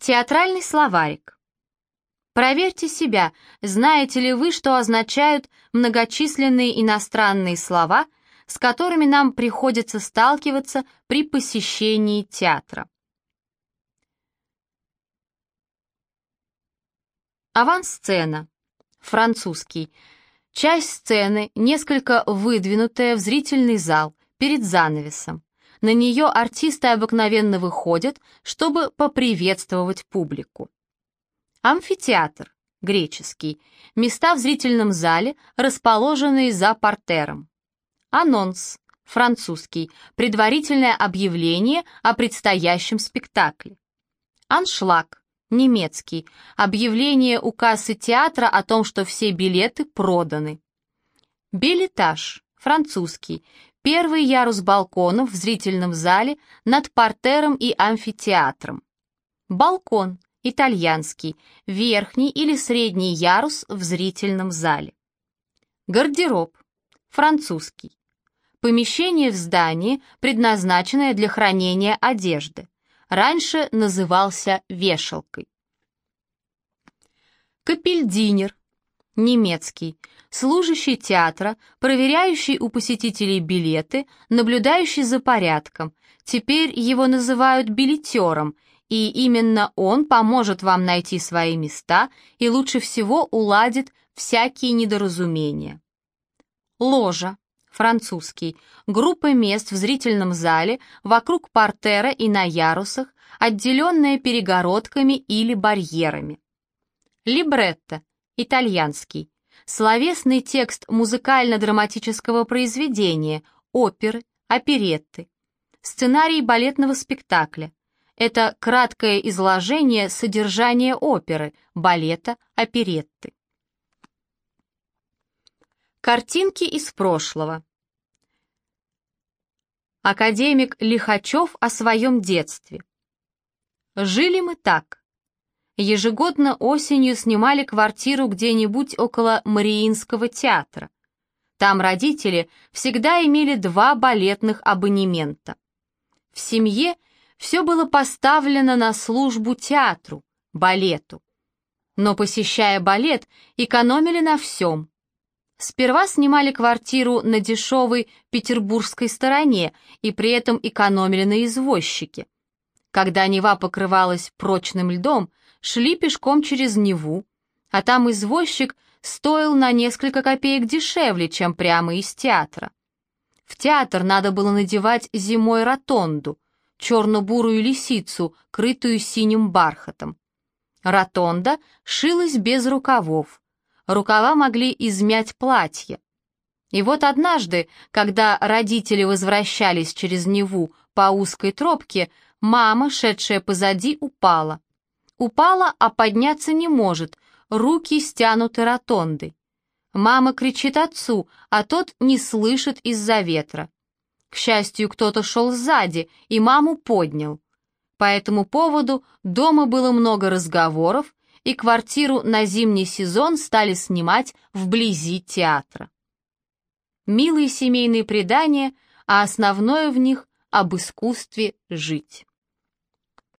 Театральный словарик. Проверьте себя, знаете ли вы, что означают многочисленные иностранные слова, с которыми нам приходится сталкиваться при посещении театра. Авансцена. Французский. Часть сцены, несколько выдвинутая в зрительный зал, перед занавесом. На нее артисты обыкновенно выходят, чтобы поприветствовать публику. Амфитеатр, греческий. Места в зрительном зале, расположенные за портером. Анонс, французский. Предварительное объявление о предстоящем спектакле. Аншлаг, немецкий. Объявление у кассы театра о том, что все билеты проданы. Билетаж, французский. Первый ярус балконов в зрительном зале над партером и амфитеатром. Балкон, итальянский, верхний или средний ярус в зрительном зале. Гардероб, французский. Помещение в здании, предназначенное для хранения одежды. Раньше назывался вешалкой. Капельдинер, немецкий, служащий театра, проверяющий у посетителей билеты, наблюдающий за порядком. Теперь его называют билетером, и именно он поможет вам найти свои места и лучше всего уладит всякие недоразумения. Ложа, французский, группа мест в зрительном зале вокруг портера и на ярусах, отделенная перегородками или барьерами. Либретто, итальянский, словесный текст музыкально-драматического произведения, оперы, оперетты. Сценарий балетного спектакля. Это краткое изложение содержания оперы, балета, оперетты. Картинки из прошлого. Академик Лихачев о своем детстве. Жили мы так. Ежегодно осенью снимали квартиру где-нибудь около Мариинского театра. Там родители всегда имели два балетных абонемента. В семье все было поставлено на службу театру, балету. Но посещая балет, экономили на всем. Сперва снимали квартиру на дешевой петербургской стороне и при этом экономили на извозчике. Когда Нева покрывалась прочным льдом, шли пешком через Неву, а там извозчик стоил на несколько копеек дешевле, чем прямо из театра. В театр надо было надевать зимой ротонду, черно-бурую лисицу, крытую синим бархатом. Ротонда шилась без рукавов. Рукава могли измять платье. И вот однажды, когда родители возвращались через Неву по узкой тропке, мама, шедшая позади, упала. Упала, а подняться не может, руки стянуты ротондой. Мама кричит отцу, а тот не слышит из-за ветра. К счастью, кто-то шел сзади и маму поднял. По этому поводу дома было много разговоров, и квартиру на зимний сезон стали снимать вблизи театра. Милые семейные предания, а основное в них об искусстве жить.